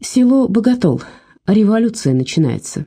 Село Боготол. Революция начинается.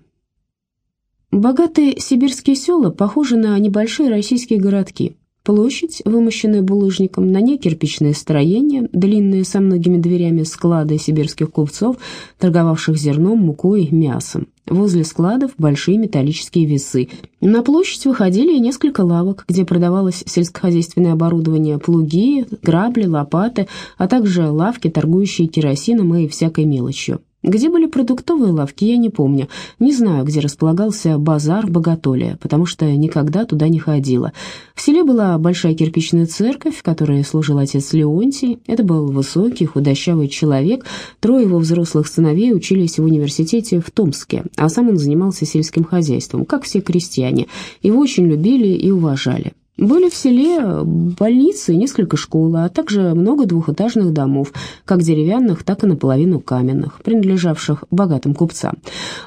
Богатые сибирские села похожи на небольшие российские городки. Площадь, вымощенная булыжником, на ней кирпичные строения, длинные со многими дверями склады сибирских купцов, торговавших зерном, мукой, мясом. Возле складов большие металлические весы. На площадь выходили несколько лавок, где продавалось сельскохозяйственное оборудование, плуги, грабли, лопаты, а также лавки, торгующие керосином и всякой мелочью. Где были продуктовые лавки, я не помню. Не знаю, где располагался базар Боготолия, потому что никогда туда не ходила. В селе была большая кирпичная церковь, в которой служил отец Леонтий. Это был высокий, худощавый человек. Трое его взрослых сыновей учились в университете в Томске, а сам он занимался сельским хозяйством, как все крестьяне. Его очень любили и уважали. Были в селе больницы и несколько школ, а также много двухэтажных домов, как деревянных, так и наполовину каменных, принадлежавших богатым купцам.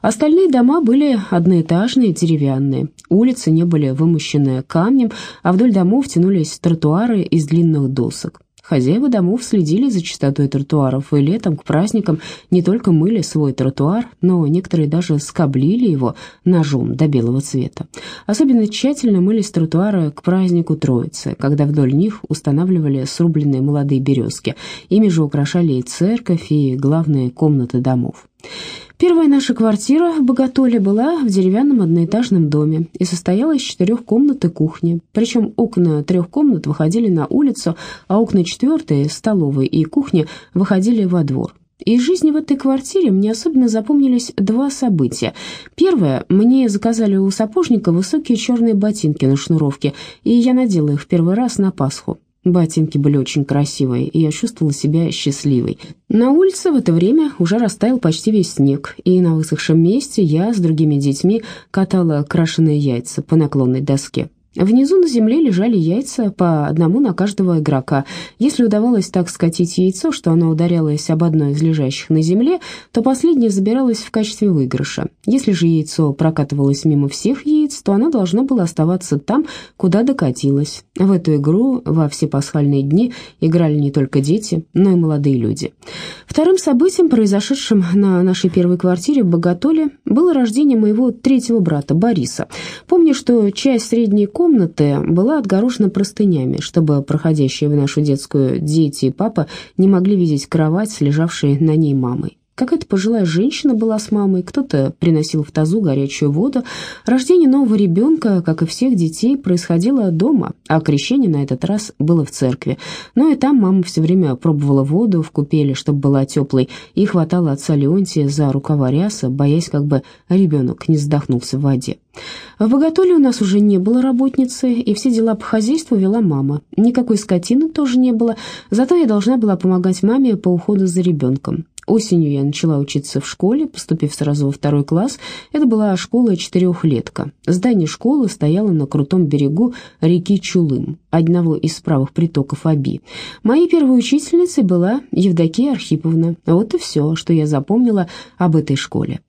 Остальные дома были одноэтажные, деревянные. Улицы не были вымощены камнем, а вдоль домов тянулись тротуары из длинных досок. Хозяева домов следили за чистотой тротуаров, и летом к праздникам не только мыли свой тротуар, но некоторые даже скоблили его ножом до белого цвета. Особенно тщательно мылись тротуары к празднику Троицы, когда вдоль них устанавливали срубленные молодые березки. Ими же украшали и церковь, и главные комнаты домов. Первая наша квартира в Боготоле была в деревянном одноэтажном доме и состояла из четырех комнат и кухни. Причем окна трех комнат выходили на улицу, а окна четвертой, столовой и кухни, выходили во двор. Из жизни в этой квартире мне особенно запомнились два события. Первое, мне заказали у сапожника высокие черные ботинки на шнуровке, и я надела их в первый раз на Пасху. Ботинки были очень красивые, и я чувствовала себя счастливой. На улице в это время уже растаял почти весь снег, и на высохшем месте я с другими детьми катала крашеные яйца по наклонной доске. Внизу на земле лежали яйца по одному на каждого игрока. Если удавалось так скатить яйцо, что оно ударялось об одно из лежащих на земле, то последнее забиралось в качестве выигрыша. Если же яйцо прокатывалось мимо всех яиц, то оно должно было оставаться там, куда докатилось. В эту игру во все пасхальные дни играли не только дети, но и молодые люди. Вторым событием, произошедшим на нашей первой квартире в Боготоле, было рождение моего третьего брата Бориса. Помню, что часть средней комнаты комнаты была отгорожена простынями, чтобы проходящие в нашу детскую дети и папа не могли видеть кровать лежавшей на ней мамой. Какая-то пожилая женщина была с мамой, кто-то приносил в тазу горячую воду. Рождение нового ребенка, как и всех детей, происходило дома, а крещение на этот раз было в церкви. Но и там мама все время пробовала воду в купели, чтобы была теплой, и хватала отца Леонтия за рукава ряса, боясь, как бы ребенок не задохнулся в воде. В Боготоле у нас уже не было работницы, и все дела по хозяйству вела мама. Никакой скотины тоже не было, зато я должна была помогать маме по уходу за ребенком. Осенью я начала учиться в школе, поступив сразу во второй класс. Это была школа-четырехлетка. Здание школы стояло на крутом берегу реки Чулым, одного из правых притоков Аби. Моей первой учительницей была Евдокия Архиповна. Вот и все, что я запомнила об этой школе.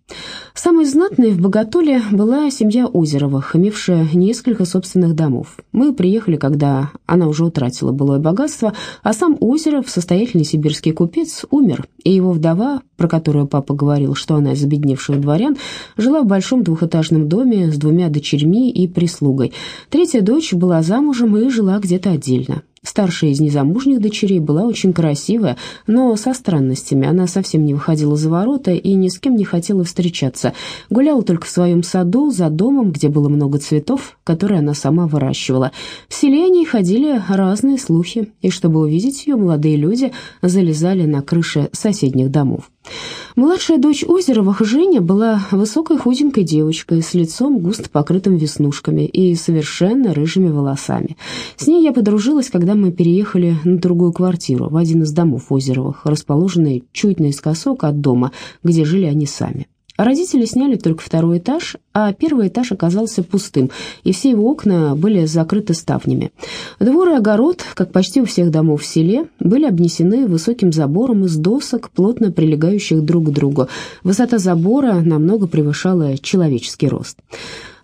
Самой знатной в Боготоле была семья Озеровых, имевшая несколько собственных домов. Мы приехали, когда она уже утратила былое богатство, а сам Озеров, состоятельный сибирский купец, умер, и его вдова, про которую папа говорил, что она из обедневших дворян, жила в большом двухэтажном доме с двумя дочерьми и прислугой. Третья дочь была замужем и жила где-то отдельно. Старшая из незамужних дочерей была очень красивая, но со странностями. Она совсем не выходила за ворота и ни с кем не хотела встречаться. Гуляла только в своем саду, за домом, где было много цветов, которые она сама выращивала. В селе о ходили разные слухи, и чтобы увидеть ее, молодые люди залезали на крыши соседних домов. Младшая дочь Озеровых, Женя, была высокой худенькой девочкой с лицом густо покрытым веснушками и совершенно рыжими волосами. С ней я подружилась, когда мы переехали на другую квартиру, в один из домов Озеровых, расположенный чуть наискосок от дома, где жили они сами. Родители сняли только второй этаж, а первый этаж оказался пустым, и все его окна были закрыты ставнями. Двор и огород, как почти у всех домов в селе, были обнесены высоким забором из досок, плотно прилегающих друг к другу. Высота забора намного превышала человеческий рост.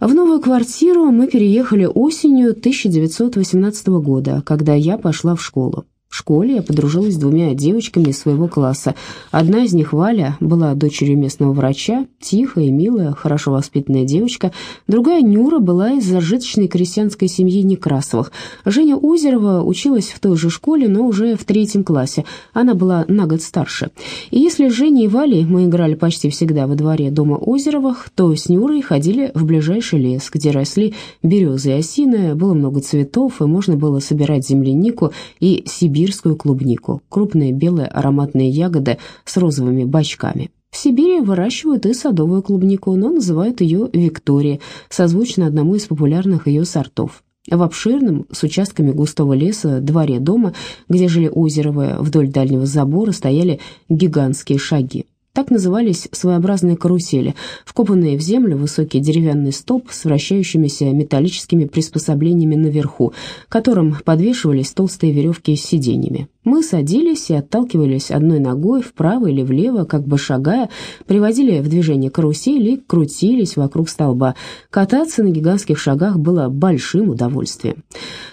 В новую квартиру мы переехали осенью 1918 года, когда я пошла в школу. В школе я подружилась с двумя девочками своего класса. Одна из них, Валя, была дочерью местного врача, тихая и милая, хорошо воспитанная девочка. Другая, Нюра, была из зажиточной крестьянской семьи Некрасовых. Женя Озерова училась в той же школе, но уже в третьем классе. Она была на год старше. И если с Женей и Валей мы играли почти всегда во дворе дома Озеровых, то с Нюрой ходили в ближайший лес, где росли березы и осины, было много цветов, и можно было собирать землянику и сибирь сибирскую клубнику, крупные белые ароматные ягоды с розовыми бочками. В Сибири выращивают и садовую клубнику, но называют ее Виктория, созвучно одному из популярных ее сортов. В обширном, с участками густого леса, дворе дома, где жили Озеровы, вдоль дальнего забора стояли гигантские шаги. Так назывались своеобразные карусели, вкопанные в землю высокий деревянный столб с вращающимися металлическими приспособлениями наверху, которым подвешивались толстые веревки с сиденьями. Мы садились и отталкивались одной ногой вправо или влево, как бы шагая, приводили в движение карусели и крутились вокруг столба. Кататься на гигантских шагах было большим удовольствием.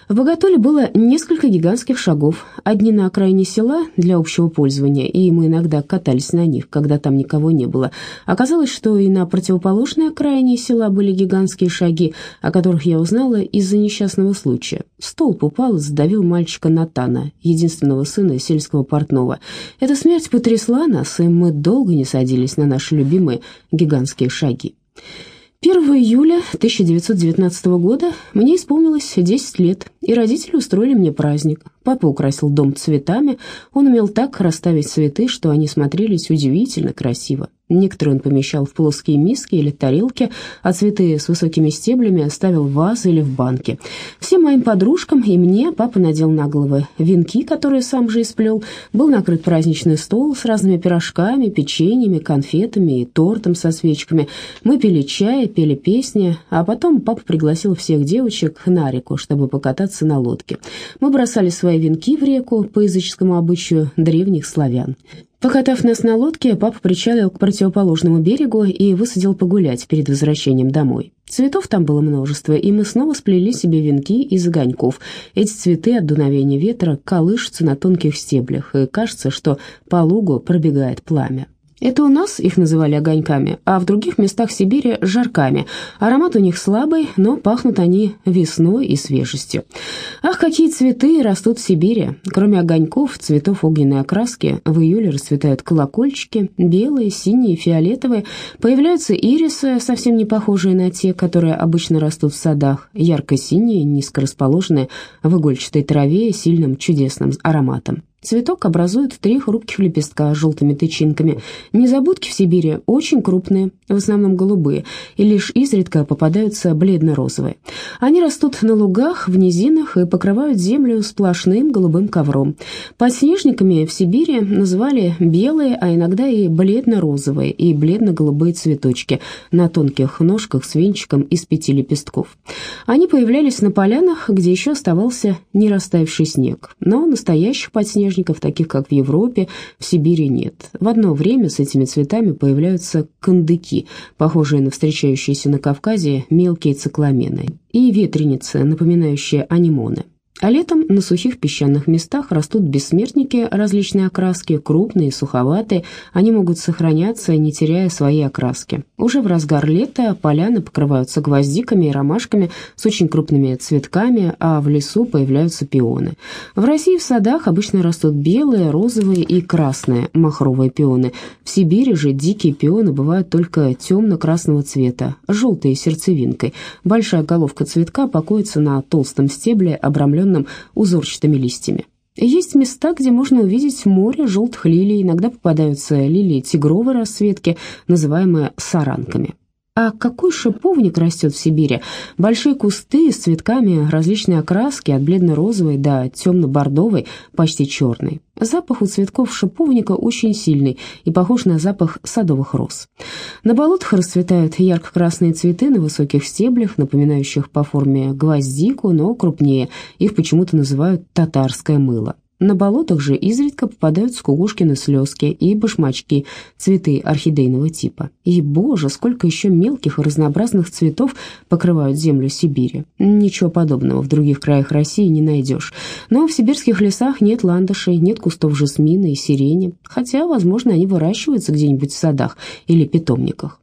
В Боготоле было несколько гигантских шагов, одни на окраине села для общего пользования, и мы иногда катались на них, когда там никого не было. Оказалось, что и на противоположной окраине села были гигантские шаги, о которых я узнала из-за несчастного случая. Столб упал и задавил мальчика Натана, единственного сына сельского портного. Эта смерть потрясла нас, и мы долго не садились на наши любимые гигантские шаги. 1 июля 1919 года мне исполнилось 10 лет, и родители устроили мне праздник. Папа украсил дом цветами, он умел так расставить цветы, что они смотрелись удивительно красиво. Некоторые он помещал в плоские миски или тарелки, а цветы с высокими стеблями ставил в вазы или в банки. Всем моим подружкам и мне папа надел на головы венки, которые сам же исплел. Был накрыт праздничный стол с разными пирожками, печеньями, конфетами и тортом со свечками. Мы пили чай, пели песни, а потом папа пригласил всех девочек на реку, чтобы покататься на лодке. Мы бросали свои венки в реку по языческому обычаю древних славян. Покатав нас на лодке, папа причалил к противоположному берегу и высадил погулять перед возвращением домой. Цветов там было множество, и мы снова сплели себе венки из огоньков. Эти цветы от дуновения ветра колышутся на тонких стеблях, и кажется, что по лугу пробегает пламя. Это у нас их называли огоньками, а в других местах Сибири – жарками. Аромат у них слабый, но пахнут они весной и свежестью. Ах, какие цветы растут в Сибири! Кроме огоньков, цветов огненной окраски, в июле расцветают колокольчики, белые, синие, фиолетовые. Появляются ирисы, совсем не похожие на те, которые обычно растут в садах, ярко-синие, низко расположенные в игольчатой траве, сильным чудесным ароматом. Цветок образует три хрупких лепестка с желтыми тычинками. Незабудки в Сибири очень крупные, в основном голубые, и лишь изредка попадаются бледно-розовые. Они растут на лугах, в низинах и покрывают землю сплошным голубым ковром. Подснежниками в Сибири называли белые, а иногда и бледно-розовые и бледно-голубые цветочки на тонких ножках с венчиком из пяти лепестков. Они появлялись на полянах, где еще оставался не растаявший снег, но настоящих подснежников подснежников, таких как в Европе, в Сибири нет. В одно время с этими цветами появляются кандыки, похожие на встречающиеся на Кавказе мелкие цикламены, и ветреницы, напоминающие анимоны. А летом на сухих песчаных местах растут бессмертники различной окраски, крупные, суховатые, они могут сохраняться, не теряя своей окраски. Уже в разгар лета поляны покрываются гвоздиками и ромашками с очень крупными цветками, а в лесу появляются пионы. В России в садах обычно растут белые, розовые и красные махровые пионы. В Сибири же дикие пионы бывают только темно-красного цвета, желтой сердцевинкой. Большая головка цветка покоится на толстом стебле, обрамленном окруженным узорчатыми листьями. Есть места, где можно увидеть море желтых лилий, иногда попадаются лилии тигровой расцветки, называемые саранками. А какой шиповник растет в Сибири? Большие кусты с цветками различной окраски, от бледно-розовой до темно-бордовой, почти черной. Запах у цветков шиповника очень сильный и похож на запах садовых роз. На болотах расцветают ярко-красные цветы на высоких стеблях, напоминающих по форме гвоздику, но крупнее. Их почему-то называют татарское мыло. На болотах же изредка попадаются кукушкины слезки и башмачки, цветы орхидейного типа. И, боже, сколько еще мелких и разнообразных цветов покрывают землю Сибири. Ничего подобного в других краях России не найдешь. Но в сибирских лесах нет ландышей, нет кустов жасмина и сирени, хотя, возможно, они выращиваются где-нибудь в садах или питомниках.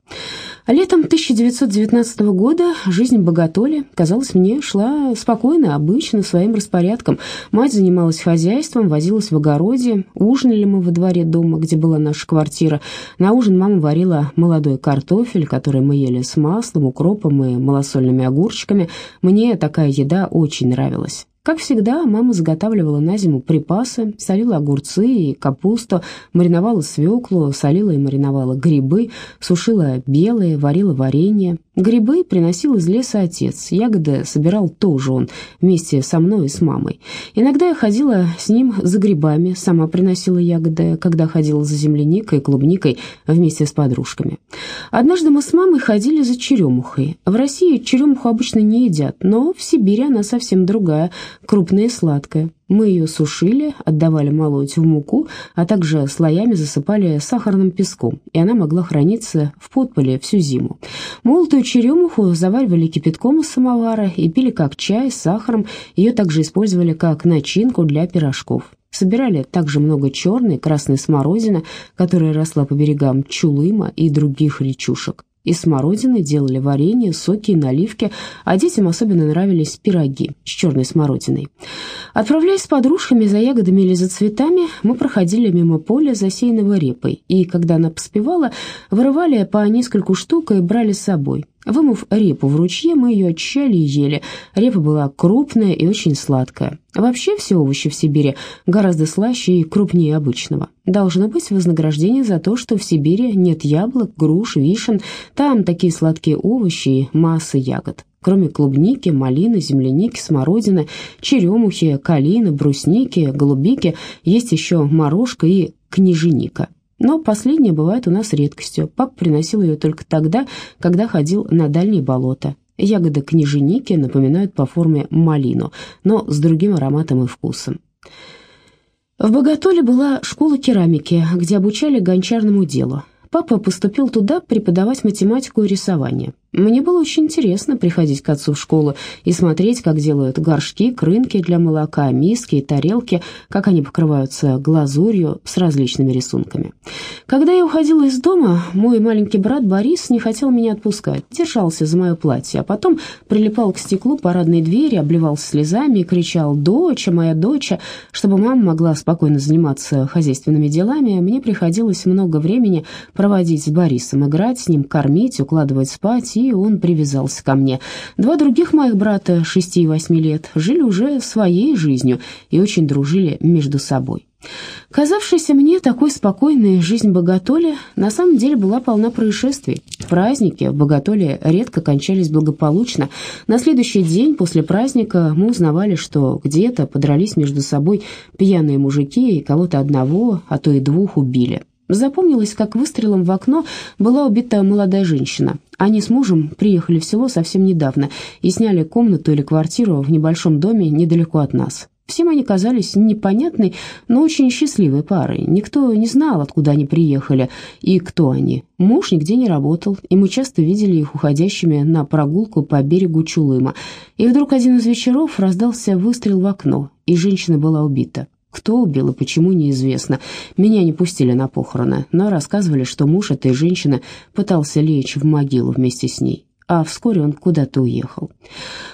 Летом 1919 года жизнь Боготоли, казалось мне, шла спокойно, обычно, своим распорядком. Мать занималась хозяйством, возилась в огороде, ужинали мы во дворе дома, где была наша квартира. На ужин мама варила молодой картофель, который мы ели с маслом, укропом и малосольными огурчиками. Мне такая еда очень нравилась. Как всегда, мама заготавливала на зиму припасы, солила огурцы и капусту, мариновала свеклу, солила и мариновала грибы, сушила белые, варила варенье. Грибы приносил из леса отец, ягоды собирал тоже он, вместе со мной и с мамой. Иногда я ходила с ним за грибами, сама приносила ягоды, когда ходила за земляникой и клубникой вместе с подружками. Однажды мы с мамой ходили за черемухой. В России черемуху обычно не едят, но в Сибири она совсем другая – крупная и сладкая. Мы ее сушили, отдавали молоть в муку, а также слоями засыпали сахарным песком, и она могла храниться в подполе всю зиму. Молотую черемуху заваривали кипятком из самовара и пили как чай с сахаром, ее также использовали как начинку для пирожков. Собирали также много черной, красной смородины, которая росла по берегам Чулыма и других речушек. Из смородины делали варенье, соки и наливки, а детям особенно нравились пироги с черной смородиной. Отправляясь с подружками за ягодами или за цветами, мы проходили мимо поля, засеянного репой, и, когда она поспевала, вырывали по нескольку штук и брали с собой. Вымыв репу в ручье, мы ее очищали и ели. Репа была крупная и очень сладкая. Вообще все овощи в Сибири гораздо слаще и крупнее обычного. Должно быть вознаграждение за то, что в Сибири нет яблок, груш, вишен. Там такие сладкие овощи и масса ягод. Кроме клубники, малины, земляники, смородины, черемухи, калины, брусники, голубики, есть еще морожка и княженика. Но последнее бывает у нас редкостью. Пап приносил ее только тогда, когда ходил на дальние болота. Ягоды княженики напоминают по форме малину, но с другим ароматом и вкусом. В Боготоле была школа керамики, где обучали гончарному делу. Папа поступил туда преподавать математику и рисование. Мне было очень интересно приходить к отцу в школу и смотреть, как делают горшки, крынки для молока, миски и тарелки, как они покрываются глазурью с различными рисунками. Когда я уходила из дома, мой маленький брат Борис не хотел меня отпускать, держался за мое платье, а потом прилипал к стеклу парадной двери, обливался слезами и кричал «Доча, моя доча!». Чтобы мама могла спокойно заниматься хозяйственными делами, мне приходилось много времени проводить с Борисом, играть с ним, кормить, укладывать спать и он привязался ко мне. Два других моих брата, шести и восьми лет, жили уже своей жизнью и очень дружили между собой. Казавшаяся мне такой спокойной жизнь Боготоли на самом деле была полна происшествий. Праздники в Боготоле редко кончались благополучно. На следующий день после праздника мы узнавали, что где-то подрались между собой пьяные мужики и кого-то одного, а то и двух убили. Запомнилось, как выстрелом в окно была убита молодая женщина. Они с мужем приехали в село совсем недавно и сняли комнату или квартиру в небольшом доме недалеко от нас. Всем они казались непонятной, но очень счастливой парой. Никто не знал, откуда они приехали и кто они. Муж нигде не работал, и мы часто видели их уходящими на прогулку по берегу Чулыма. И вдруг один из вечеров раздался выстрел в окно, и женщина была убита. Кто убил и почему, неизвестно. Меня не пустили на похороны, но рассказывали, что муж этой женщины пытался лечь в могилу вместе с ней, а вскоре он куда-то уехал.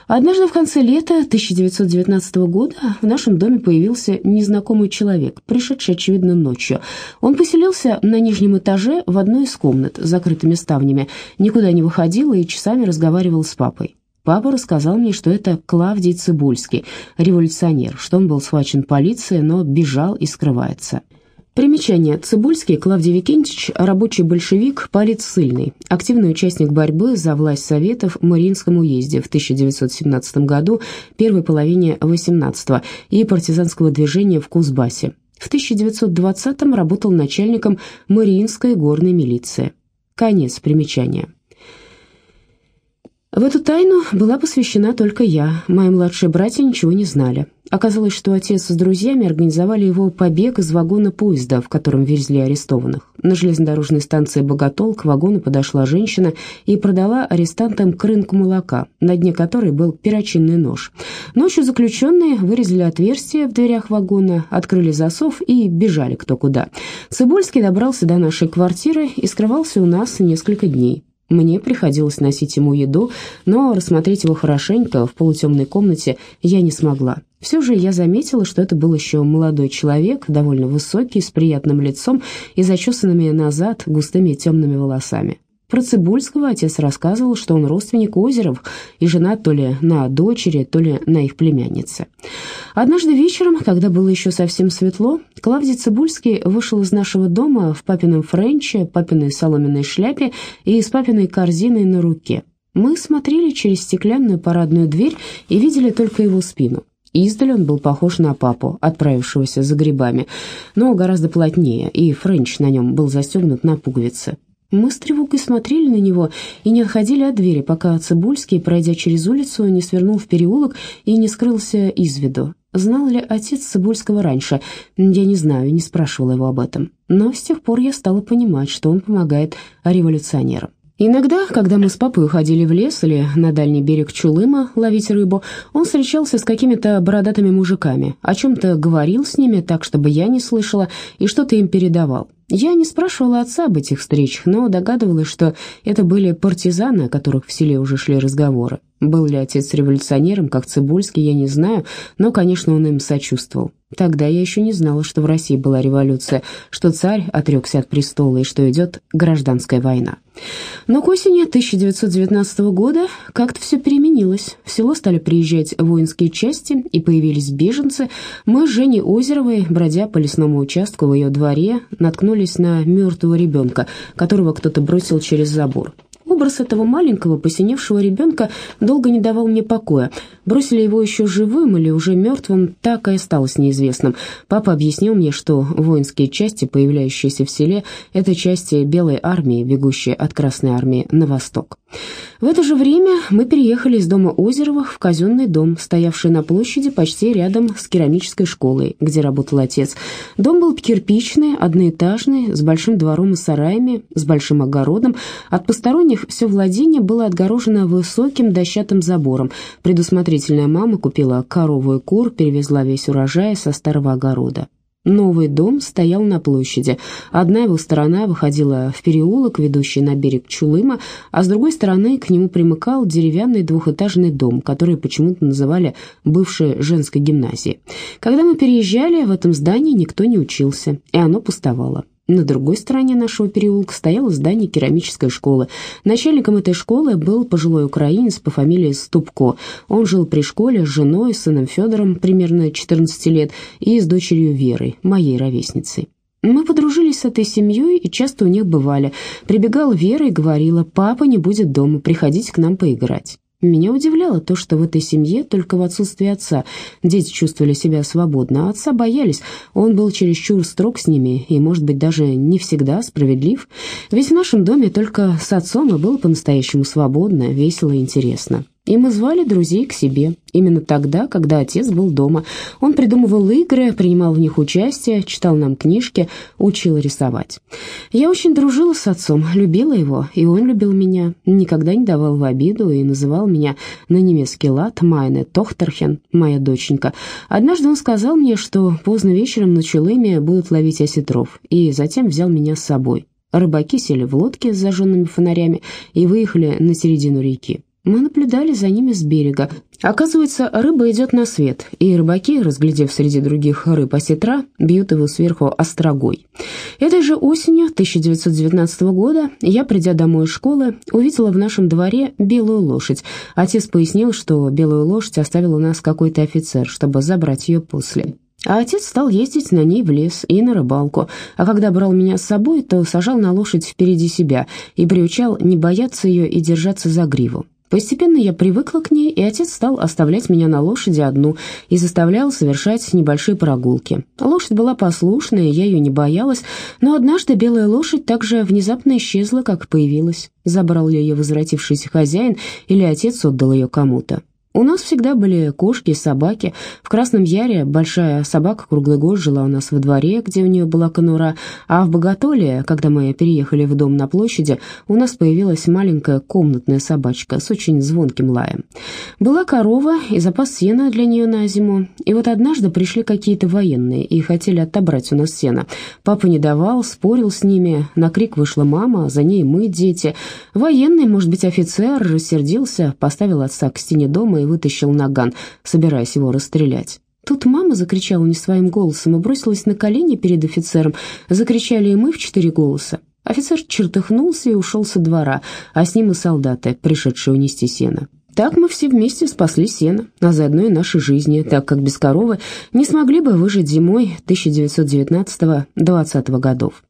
Однажды в конце лета 1919 года в нашем доме появился незнакомый человек, пришедший, очевидно, ночью. Он поселился на нижнем этаже в одной из комнат с закрытыми ставнями, никуда не выходил и часами разговаривал с папой. Папа рассказал мне, что это Клавдий Цибульский, революционер, что он был схвачен полицией, но бежал и скрывается. Примечание. Цибульский Клавдий Викентьевич – рабочий большевик, палец сыльный, активный участник борьбы за власть Советов в Мариинском уезде в 1917 году, первой половине 18 и партизанского движения в Кузбассе. В 1920-м работал начальником Мариинской горной милиции. Конец примечания. В эту тайну была посвящена только я, мои младшие братья ничего не знали. Оказалось, что отец с друзьями организовали его побег из вагона поезда, в котором везли арестованных. На железнодорожной станции «Боготол» к вагону подошла женщина и продала арестантам крынку молока, на дне которой был перочинный нож. Ночью заключенные вырезали отверстие в дверях вагона, открыли засов и бежали кто куда. Цибульский добрался до нашей квартиры и скрывался у нас несколько дней. Мне приходилось носить ему еду, но рассмотреть его хорошенько в полутемной комнате я не смогла. Все же я заметила, что это был еще молодой человек, довольно высокий, с приятным лицом и зачесанными назад густыми темными волосами. Про Цибульского отец рассказывал, что он родственник Озеров и женат то ли на дочери, то ли на их племяннице. Однажды вечером, когда было еще совсем светло, Клавдий Цибульский вышел из нашего дома в папином френче, папиной соломенной шляпе и с папиной корзиной на руке. Мы смотрели через стеклянную парадную дверь и видели только его спину. Издали он был похож на папу, отправившегося за грибами, но гораздо плотнее, и френч на нем был застегнут на пуговицы. Мы с тревогой смотрели на него и не отходили от двери, пока Цибульский, пройдя через улицу, не свернул в переулок и не скрылся из виду. Знал ли отец Цибульского раньше? Я не знаю, не спрашивала его об этом. Но с тех пор я стала понимать, что он помогает революционерам. Иногда, когда мы с папой уходили в лес или на дальний берег Чулыма ловить рыбу, он встречался с какими-то бородатыми мужиками, о чем-то говорил с ними так, чтобы я не слышала, и что-то им передавал. Я не спрашивала отца об этих встречах, но догадывалась, что это были партизаны, о которых в селе уже шли разговоры. Был ли отец революционером, как Цибульский, я не знаю, но, конечно, он им сочувствовал. Тогда я еще не знала, что в России была революция, что царь отрекся от престола и что идет гражданская война. Но к осени 1919 года как-то все переменилось. В село стали приезжать воинские части и появились беженцы. Мы с Женей Озеровой, бродя по лесному участку в ее дворе, наткнулись на мертвого ребенка, которого кто-то бросил через забор. Образ этого маленького, посиневшего ребенка долго не давал мне покоя. Бросили его еще живым или уже мертвым, так и осталось неизвестным. Папа объяснил мне, что воинские части, появляющиеся в селе, это части Белой армии, бегущие от Красной армии на восток. В это же время мы переехали из дома Озеровых в казенный дом, стоявший на площади почти рядом с керамической школой, где работал отец. Дом был кирпичный, одноэтажный, с большим двором и сараями, с большим огородом. От посторонних все владение было отгорожено высоким дощатым забором. Предусмотрительная мама купила корову и кур, перевезла весь урожай со старого огорода. Новый дом стоял на площади. Одна его сторона выходила в переулок, ведущий на берег Чулыма, а с другой стороны к нему примыкал деревянный двухэтажный дом, который почему-то называли бывшей женской гимназией. Когда мы переезжали, в этом здании никто не учился, и оно пустовало. На другой стороне нашего переулка стояло здание керамической школы. Начальником этой школы был пожилой украинец по фамилии Ступко. Он жил при школе с женой, сыном Федором, примерно 14 лет, и с дочерью Верой, моей ровесницей. Мы подружились с этой семьей и часто у них бывали. Прибегала Вера и говорила, папа не будет дома, приходите к нам поиграть. Меня удивляло то, что в этой семье только в отсутствие отца дети чувствовали себя свободно, а отца боялись. Он был чересчур строг с ними и, может быть, даже не всегда справедлив. Ведь в нашем доме только с отцом и было по-настоящему свободно, весело и интересно. И мы звали друзей к себе. Именно тогда, когда отец был дома. Он придумывал игры, принимал в них участие, читал нам книжки, учил рисовать. Я очень дружила с отцом, любила его, и он любил меня. Никогда не давал в обиду и называл меня на немецкий лад «Майне Тохтерхен», моя доченька. Однажды он сказал мне, что поздно вечером на Чулыме будут ловить осетров, и затем взял меня с собой. Рыбаки сели в лодке с зажженными фонарями и выехали на середину реки. Мы наблюдали за ними с берега. Оказывается, рыба идет на свет, и рыбаки, разглядев среди других рыб осетра, бьют его сверху острогой. Этой же осенью 1919 года я, придя домой из школы, увидела в нашем дворе белую лошадь. Отец пояснил, что белую лошадь оставил у нас какой-то офицер, чтобы забрать ее после. А отец стал ездить на ней в лес и на рыбалку, а когда брал меня с собой, то сажал на лошадь впереди себя и приучал не бояться ее и держаться за гриву. Постепенно я привыкла к ней, и отец стал оставлять меня на лошади одну и заставлял совершать небольшие прогулки. Лошадь была послушная, я ее не боялась, но однажды белая лошадь также внезапно исчезла, как появилась. Забрал ее возвратившийся хозяин, или отец отдал ее кому-то. У нас всегда были кошки собаки. В Красном Яре большая собака круглый год жила у нас во дворе, где у нее была конура, а в Боготоле, когда мы переехали в дом на площади, у нас появилась маленькая комнатная собачка с очень звонким лаем. Была корова и запас сена для нее на зиму. И вот однажды пришли какие-то военные и хотели отобрать у нас сено. Папа не давал, спорил с ними. На крик вышла мама, за ней мы, дети. Военный, может быть, офицер, рассердился, поставил отца к стене дома и вытащил наган, собираясь его расстрелять. Тут мама закричала не своим голосом и бросилась на колени перед офицером. Закричали и мы в четыре голоса. Офицер чертыхнулся и ушел со двора, а с ним и солдаты, пришедшие унести сено. Так мы все вместе спасли сено, а заодно и наши жизни, так как без коровы не смогли бы выжить зимой 1919-20 годов.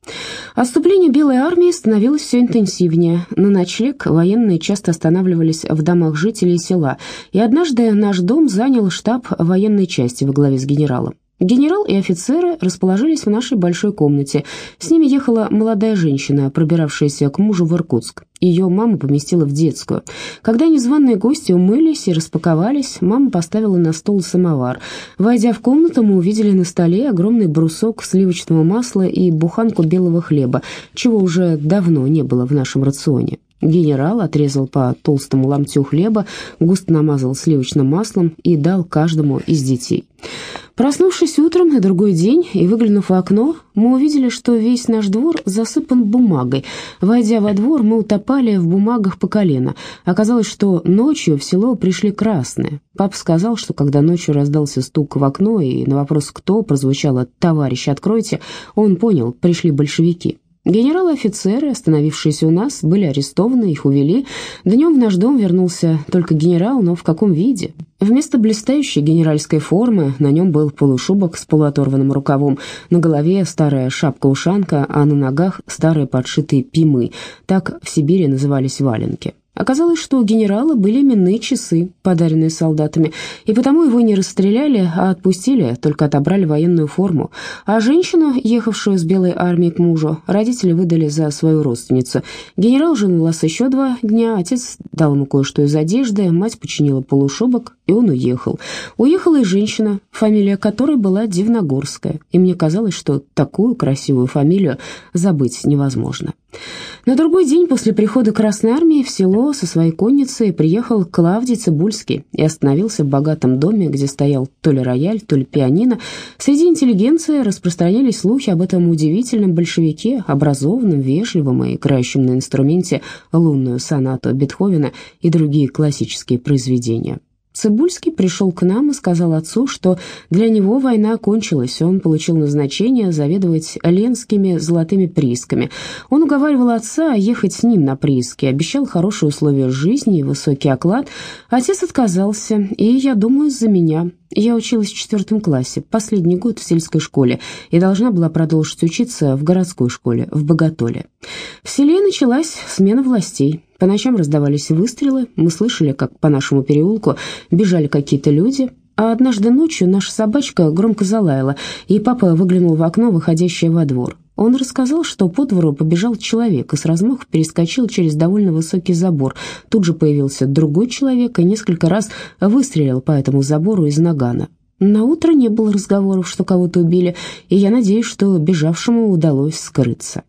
Отступление Белой армии становилось все интенсивнее. На ночлег военные часто останавливались в домах жителей села, и однажды наш дом занял штаб военной части во главе с генералом. Генерал и офицеры расположились в нашей большой комнате. С ними ехала молодая женщина, пробиравшаяся к мужу в Иркутск. Ее мама поместила в детскую. Когда незваные гости умылись и распаковались, мама поставила на стол самовар. Войдя в комнату, мы увидели на столе огромный брусок сливочного масла и буханку белого хлеба, чего уже давно не было в нашем рационе. Генерал отрезал по толстому ломтю хлеба, густо намазал сливочным маслом и дал каждому из детей. Проснувшись утром на другой день и выглянув в окно, мы увидели, что весь наш двор засыпан бумагой. Войдя во двор, мы утопали в бумагах по колено. Оказалось, что ночью в село пришли красные. Папа сказал, что когда ночью раздался стук в окно и на вопрос «кто?» прозвучало «товарищ, откройте», он понял, пришли большевики. Генералы-офицеры, остановившиеся у нас, были арестованы, их увели. Днем в наш дом вернулся только генерал, но в каком виде? Вместо блистающей генеральской формы на нем был полушубок с полуоторванным рукавом, на голове старая шапка-ушанка, а на ногах старые подшитые пимы. Так в Сибири назывались валенки. Оказалось, что у генерала были именные часы, подаренные солдатами, и потому его не расстреляли, а отпустили, только отобрали военную форму. А женщину, ехавшую с белой армией к мужу, родители выдали за свою родственницу. Генерал жил у нас еще два дня, отец дал ему кое-что из одежды, мать починила полушубок, и он уехал. Уехала и женщина, фамилия которой была Дивногорская, и мне казалось, что такую красивую фамилию забыть невозможно. На другой день после прихода Красной Армии в село со своей конницей приехал Клавдий Цибульский и остановился в богатом доме, где стоял то ли рояль, то ли пианино. Среди интеллигенции распространялись слухи об этом удивительном большевике, образованном, вежливом и играющем на инструменте лунную сонату Бетховена и другие классические произведения. Цибульский пришел к нам и сказал отцу, что для него война кончилась, он получил назначение заведовать ленскими золотыми приисками. Он уговаривал отца ехать с ним на прииски, обещал хорошие условия жизни и высокий оклад. Отец отказался, и, я думаю, из-за меня. Я училась в четвертом классе, последний год в сельской школе, и должна была продолжить учиться в городской школе, в Боготоле. В селе началась смена властей. По ночам раздавались выстрелы, мы слышали, как по нашему переулку бежали какие-то люди, а однажды ночью наша собачка громко залаяла, и папа выглянул в окно, выходящее во двор. Он рассказал, что по двору побежал человек и с размаху перескочил через довольно высокий забор. Тут же появился другой человек и несколько раз выстрелил по этому забору из нагана. На утро не было разговоров, что кого-то убили, и я надеюсь, что бежавшему удалось скрыться.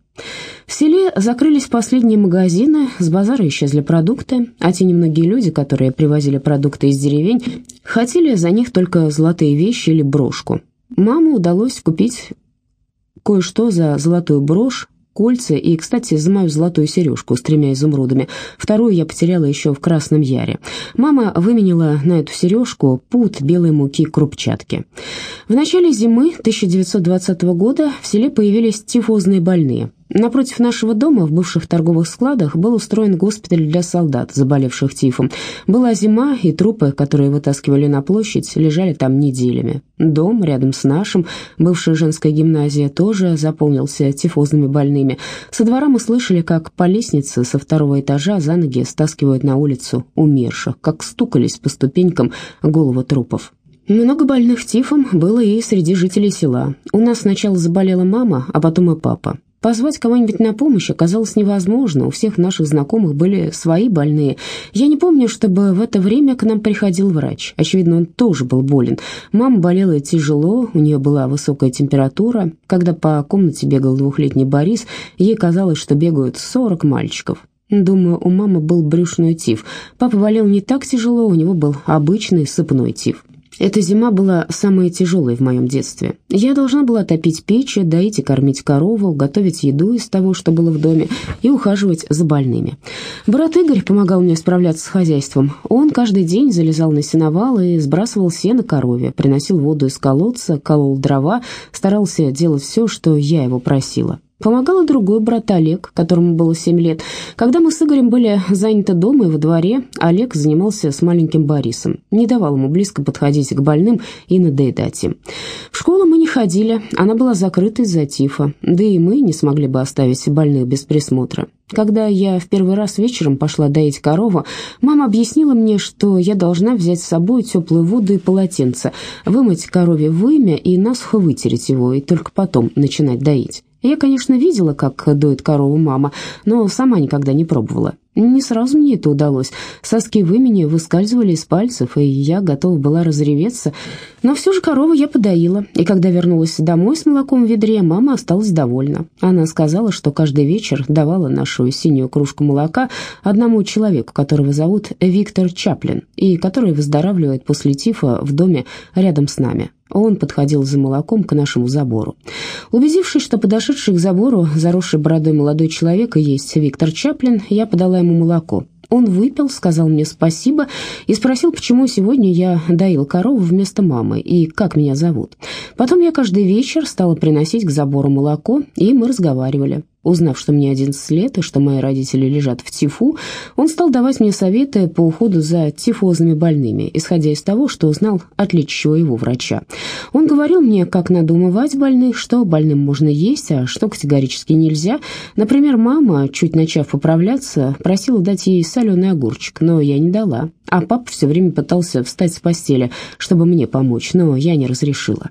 В селе закрылись последние магазины, с базара исчезли продукты, а те немногие люди, которые привозили продукты из деревень, хотели за них только золотые вещи или брошку. Маму удалось купить кое-что за золотую брошь, кольца и, кстати, за мою золотую сережку с тремя изумрудами. Вторую я потеряла еще в Красном Яре. Мама выменила на эту сережку пуд белой муки крупчатки. В начале зимы 1920 года в селе появились тифозные больные. Напротив нашего дома в бывших торговых складах был устроен госпиталь для солдат, заболевших тифом. Была зима, и трупы, которые вытаскивали на площадь, лежали там неделями. Дом рядом с нашим, бывшая женская гимназия, тоже заполнился тифозными больными. Со двора мы слышали, как по лестнице со второго этажа за ноги стаскивают на улицу умерших, как стукались по ступенькам головы трупов. Много больных тифом было и среди жителей села. У нас сначала заболела мама, а потом и папа. Позвать кого-нибудь на помощь оказалось невозможно, у всех наших знакомых были свои больные. Я не помню, чтобы в это время к нам приходил врач. Очевидно, он тоже был болен. Мама болела тяжело, у нее была высокая температура. Когда по комнате бегал двухлетний Борис, ей казалось, что бегают 40 мальчиков. Думаю, у мамы был брюшной тиф. Папа болел не так тяжело, у него был обычный сыпной тиф. Эта зима была самой тяжелой в моем детстве. Я должна была топить печь, доить и кормить корову, готовить еду из того, что было в доме, и ухаживать за больными. Брат Игорь помогал мне справляться с хозяйством. Он каждый день залезал на сеновал и сбрасывал сено корове, приносил воду из колодца, колол дрова, старался делать все, что я его просила. Помогал и другой брат Олег, которому было семь лет. Когда мы с Игорем были заняты дома и во дворе, Олег занимался с маленьким Борисом, не давал ему близко подходить к больным и надоедать им. В школу мы не ходили, она была закрыта из-за тифа, да и мы не смогли бы оставить больных без присмотра. Когда я в первый раз вечером пошла доить корову, мама объяснила мне, что я должна взять с собой теплую воду и полотенце, вымыть корове вымя и насухо вытереть его, и только потом начинать доить. Я, конечно, видела, как доит корову мама, но сама никогда не пробовала. Не сразу мне это удалось. Соски вымени выскальзывали из пальцев, и я готова была разреветься. Но все же корову я подоила, и когда вернулась домой с молоком в ведре, мама осталась довольна. Она сказала, что каждый вечер давала нашу синюю кружку молока одному человеку, которого зовут Виктор Чаплин, и который выздоравливает после тифа в доме рядом с нами. Он подходил за молоком к нашему забору. Убедившись, что подошедший к забору, заросший бородой молодой человек и есть Виктор Чаплин, я подала ему молоко. Он выпил, сказал мне спасибо и спросил, почему сегодня я доил корову вместо мамы и как меня зовут. Потом я каждый вечер стала приносить к забору молоко, и мы разговаривали. Узнав, что мне 11 лет и что мои родители лежат в ТИФУ, он стал давать мне советы по уходу за тифозными больными, исходя из того, что узнал от лечащего его врача. Он говорил мне, как надо умывать больных, что больным можно есть, а что категорически нельзя. Например, мама, чуть начав поправляться, просила дать ей соленый огурчик, но я не дала. А папа все время пытался встать с постели, чтобы мне помочь, но я не разрешила.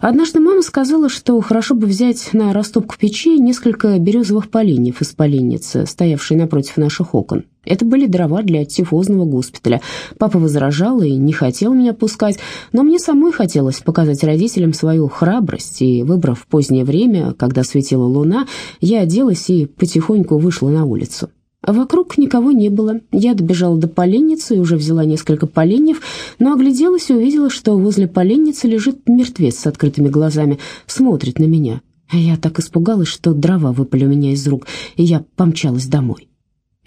Однажды мама сказала, что хорошо бы взять на растопку печи несколько березовых поленьев из поленницы, стоявшей напротив наших окон. Это были дрова для тифозного госпиталя. Папа возражал и не хотел меня пускать, но мне самой хотелось показать родителям свою храбрость, и, выбрав позднее время, когда светила луна, я оделась и потихоньку вышла на улицу. Вокруг никого не было. Я добежала до поленницы и уже взяла несколько поленьев, но огляделась и увидела, что возле поленницы лежит мертвец с открытыми глазами, смотрит на меня. Я так испугалась, что дрова выпали у меня из рук, и я помчалась домой.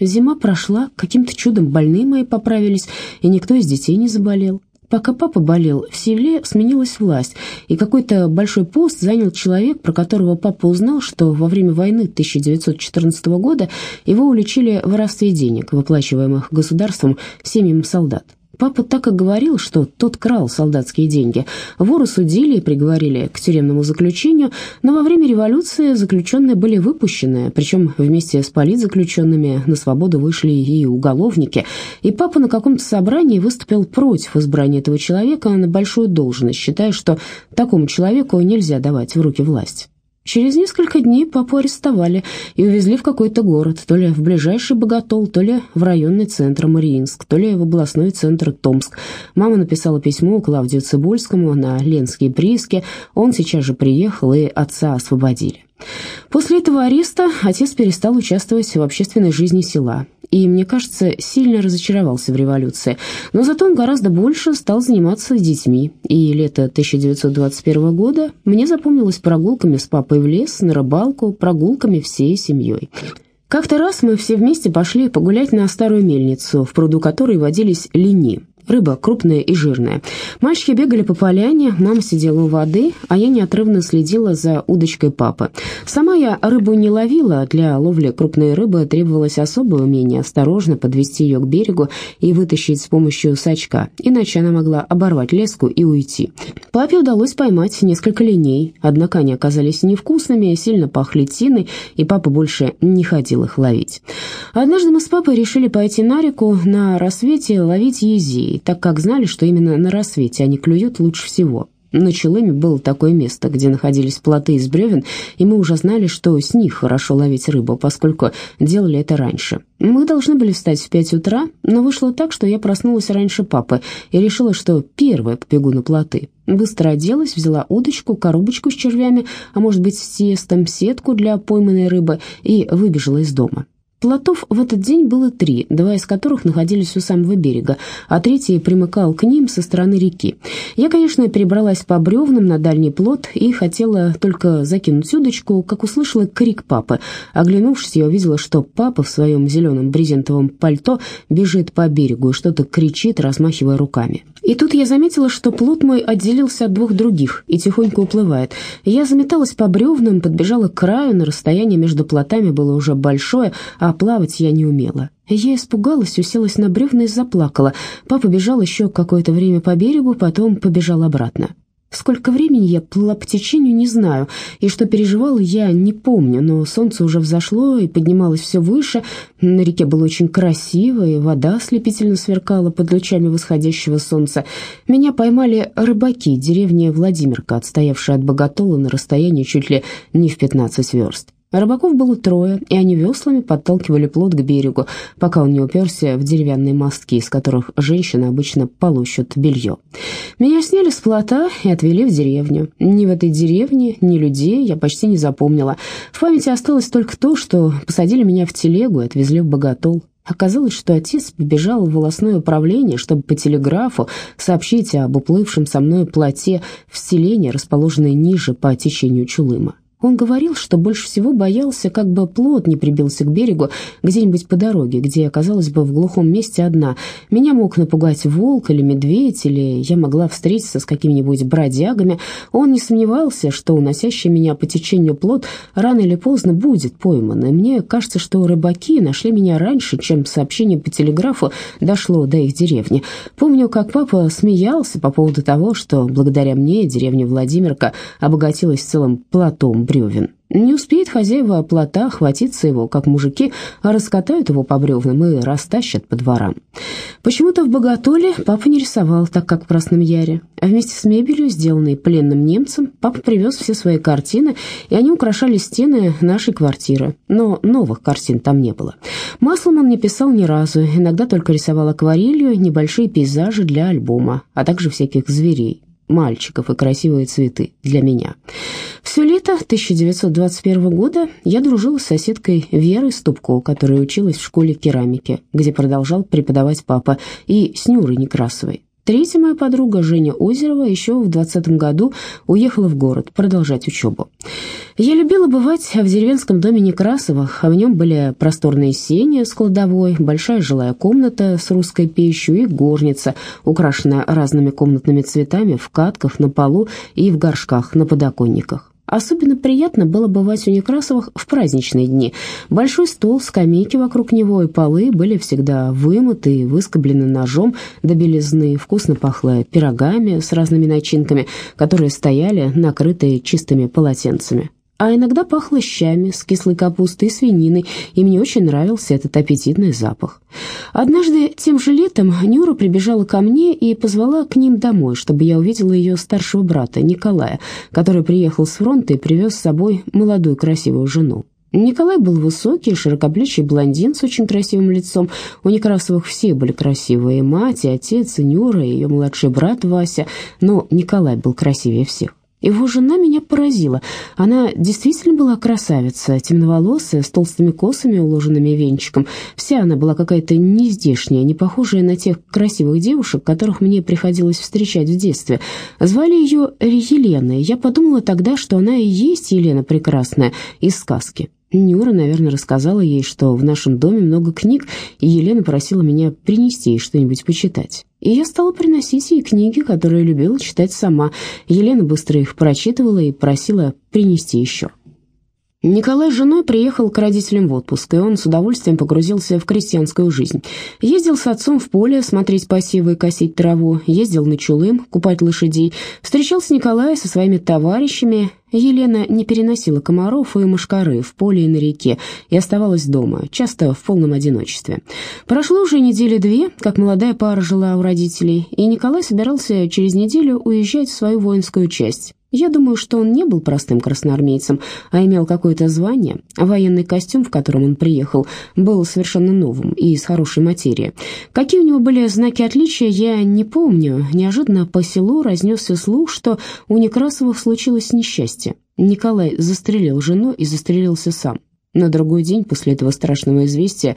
Зима прошла, каким-то чудом больные мои поправились, и никто из детей не заболел. Пока папа болел, в селе сменилась власть, и какой-то большой пост занял человек, про которого папа узнал, что во время войны 1914 года его уличили в воровстве денег, выплачиваемых государством семьям солдат. Папа так и говорил, что тот крал солдатские деньги. Воры судили и приговорили к тюремному заключению, но во время революции заключенные были выпущены, причем вместе с политзаключенными на свободу вышли и уголовники. И папа на каком-то собрании выступил против избрания этого человека на большую должность, считая, что такому человеку нельзя давать в руки власть. Через несколько дней папу арестовали и увезли в какой-то город, то ли в ближайший Боготол, то ли в районный центр Мариинск, то ли в областной центр Томск. Мама написала письмо Клавдию Цибульскому на Ленские прииски, он сейчас же приехал, и отца освободили. После этого ареста отец перестал участвовать в общественной жизни села и, мне кажется, сильно разочаровался в революции, но зато он гораздо больше стал заниматься детьми, и лето 1921 года мне запомнилось прогулками с папой в лес, на рыбалку, прогулками всей семьей. Как-то раз мы все вместе пошли погулять на старую мельницу, в пруду которой водились лини, Рыба крупная и жирная. Мальчики бегали по поляне, мама сидела у воды, а я неотрывно следила за удочкой папы. Сама я рыбу не ловила, для ловли крупной рыбы требовалось особое умение осторожно подвести ее к берегу и вытащить с помощью сачка, иначе она могла оборвать леску и уйти. Папе удалось поймать несколько линей, однако они оказались невкусными, сильно пахли тиной, и папа больше не ходил их ловить. Однажды мы с папой решили пойти на реку на рассвете ловить ези, так как знали, что именно на рассвете они клюют лучше всего. На Челыме было такое место, где находились плоты из бревен, и мы уже знали, что с них хорошо ловить рыбу, поскольку делали это раньше. Мы должны были встать в пять утра, но вышло так, что я проснулась раньше папы и решила, что первая побегу на плоты. Быстро оделась, взяла удочку, коробочку с червями, а может быть с тестом, сетку для пойманной рыбы и выбежала из дома. Плотов в этот день было три, два из которых находились у самого берега, а третий примыкал к ним со стороны реки. Я, конечно, перебралась по бревнам на дальний плот и хотела только закинуть удочку, как услышала крик папы. Оглянувшись, я увидела, что папа в своем зеленом брезентовом пальто бежит по берегу и что-то кричит, размахивая руками. И тут я заметила, что плот мой отделился от двух других и тихонько уплывает. Я заметалась по бревнам, подбежала к краю, на расстояние между плотами было уже большое, а плавать я не умела. Я испугалась, уселась на бревна и заплакала. Папа бежал еще какое-то время по берегу, потом побежал обратно. Сколько времени я плыла по течению, не знаю, и что переживала, я не помню, но солнце уже взошло и поднималось все выше, на реке было очень красиво, и вода ослепительно сверкала под лучами восходящего солнца. Меня поймали рыбаки, деревня Владимирка, отстоявшая от Боготола на расстоянии чуть ли не в 15 верст. Рыбаков было трое, и они веслами подталкивали плот к берегу, пока он не уперся в деревянные мостки, из которых женщины обычно полощут белье. Меня сняли с плота и отвели в деревню. Ни в этой деревне, ни людей я почти не запомнила. В памяти осталось только то, что посадили меня в телегу и отвезли в Боготол. Оказалось, что отец побежал в волосное управление, чтобы по телеграфу сообщить об уплывшем со мной плоте в селение, расположенное ниже по течению Чулыма. Он говорил, что больше всего боялся, как бы плот не прибился к берегу где-нибудь по дороге, где оказалась бы в глухом месте одна. Меня мог напугать волк или медведь, или я могла встретиться с какими-нибудь бродягами. Он не сомневался, что уносящий меня по течению плот рано или поздно будет пойман. И мне кажется, что рыбаки нашли меня раньше, чем сообщение по телеграфу дошло до их деревни. Помню, как папа смеялся по поводу того, что благодаря мне деревня Владимирка обогатилась целым плотом бревен. Не успеет хозяева плота хватиться его, как мужики, раскатают его по бревнам и растащат по дворам. Почему-то в Боготоле папа не рисовал, так как в Красном Яре. А вместе с мебелью, сделанной пленным немцем, папа привез все свои картины, и они украшали стены нашей квартиры. Но новых картин там не было. Маслом он не писал ни разу, иногда только рисовал акварелью небольшие пейзажи для альбома, а также всяких зверей мальчиков и красивые цветы для меня. Все лето 1921 года я дружила с соседкой Верой Ступко, которая училась в школе керамики, где продолжал преподавать папа, и с Нюрой Некрасовой. Третья моя подруга, Женя Озерова, еще в двадцатом году уехала в город продолжать учебу. Я любила бывать в деревенском доме Некрасовых, а в нем были просторные сени с кладовой, большая жилая комната с русской печью и горница, украшенная разными комнатными цветами в катках на полу и в горшках на подоконниках. Особенно приятно было бывать у Некрасовых в праздничные дни. Большой стол, скамейки вокруг него и полы были всегда вымыты и выскоблены ножом до белизны, вкусно пахло пирогами с разными начинками, которые стояли накрытые чистыми полотенцами а иногда пахло щами с кислой капустой и свининой, и мне очень нравился этот аппетитный запах. Однажды тем же летом Нюра прибежала ко мне и позвала к ним домой, чтобы я увидела ее старшего брата Николая, который приехал с фронта и привез с собой молодую красивую жену. Николай был высокий, широкоплечий блондин с очень красивым лицом. У Некрасовых все были красивые, мать, и отец, и Нюра, и ее младший брат Вася, но Николай был красивее всех. Его жена меня поразила. Она действительно была красавица, темноволосая, с толстыми косами, уложенными венчиком. Вся она была какая-то нездешняя, не похожая на тех красивых девушек, которых мне приходилось встречать в детстве. Звали ее Еленой. Я подумала тогда, что она и есть Елена Прекрасная из сказки. Нюра, наверное, рассказала ей, что в нашем доме много книг, и Елена просила меня принести ей что-нибудь почитать. и я стала приносить ей книги, которые любила читать сама. Елена быстро их прочитывала и просила принести еще. Николай с женой приехал к родителям в отпуск, и он с удовольствием погрузился в крестьянскую жизнь. Ездил с отцом в поле смотреть посевы и косить траву, ездил на Чулым купать лошадей, встречался Николай со своими товарищами. Елена не переносила комаров и мошкары в поле и на реке и оставалась дома, часто в полном одиночестве. Прошло уже недели две, как молодая пара жила у родителей, и Николай собирался через неделю уезжать в свою воинскую часть. Я думаю, что он не был простым красноармейцем, а имел какое-то звание. Военный костюм, в котором он приехал, был совершенно новым и из хорошей материи. Какие у него были знаки отличия, я не помню. Неожиданно по селу разнесся слух, что у Некрасовых случилось несчастье. Николай застрелил жену и застрелился сам. На другой день после этого страшного известия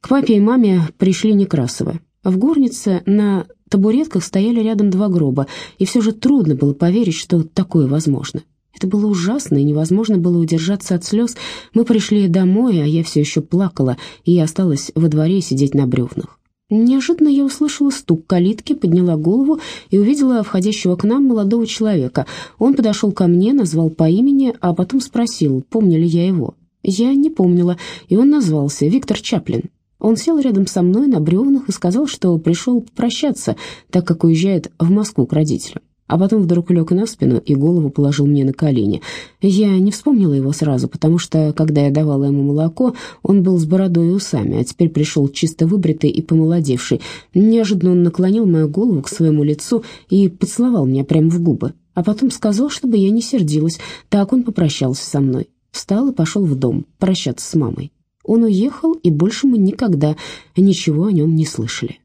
к папе и маме пришли Некрасовы. В горнице на табуретках стояли рядом два гроба, и все же трудно было поверить, что такое возможно. Это было ужасно, и невозможно было удержаться от слез. Мы пришли домой, а я все еще плакала, и осталась во дворе сидеть на бревнах. Неожиданно я услышала стук калитки, подняла голову и увидела входящего к нам молодого человека. Он подошел ко мне, назвал по имени, а потом спросил, помню ли я его. Я не помнила, и он назвался Виктор Чаплин. Он сел рядом со мной на бревнах и сказал, что пришел попрощаться, так как уезжает в Москву к родителям. А потом вдруг лег на спину и голову положил мне на колени. Я не вспомнила его сразу, потому что, когда я давала ему молоко, он был с бородой и усами, а теперь пришел чисто выбритый и помолодевший. Неожиданно он наклонил мою голову к своему лицу и поцеловал меня прямо в губы. А потом сказал, чтобы я не сердилась. Так он попрощался со мной. Встал и пошел в дом прощаться с мамой. Он уехал, и больше мы никогда ничего о нем не слышали.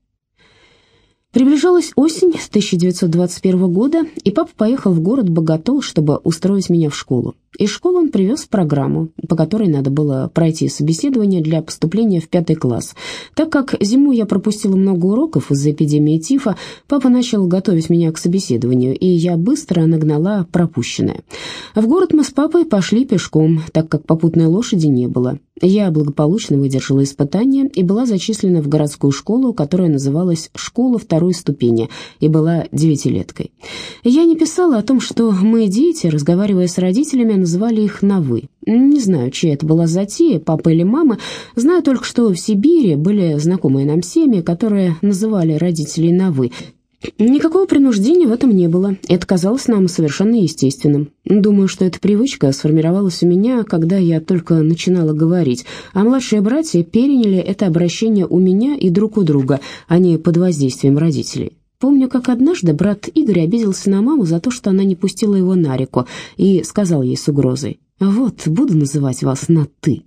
Приближалась осень 1921 года, и папа поехал в город Боготол, чтобы устроить меня в школу. Из школы он привез программу, по которой надо было пройти собеседование для поступления в пятый класс. Так как зиму я пропустила много уроков из-за эпидемии тифа, папа начал готовить меня к собеседованию, и я быстро нагнала пропущенное. В город мы с папой пошли пешком, так как попутной лошади не было. Я благополучно выдержала испытание и была зачислена в городскую школу, которая называлась «Школа второй ступени» и была девятилеткой. Я не писала о том, что мы, дети, разговаривая с родителями, называли их на «вы». Не знаю, чья это была затея, папа или мама. Знаю только, что в Сибири были знакомые нам семьи, которые называли родителей на «вы». Никакого принуждения в этом не было, это казалось нам совершенно естественным. Думаю, что эта привычка сформировалась у меня, когда я только начинала говорить, а младшие братья переняли это обращение у меня и друг у друга, а не под воздействием родителей. Помню, как однажды брат Игорь обиделся на маму за то, что она не пустила его на реку, и сказал ей с угрозой, «Вот, буду называть вас на «ты».